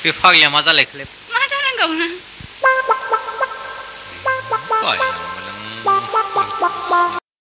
बे फाग्लिया मा जालायखोलै मा जानांगौ बायलांबायलां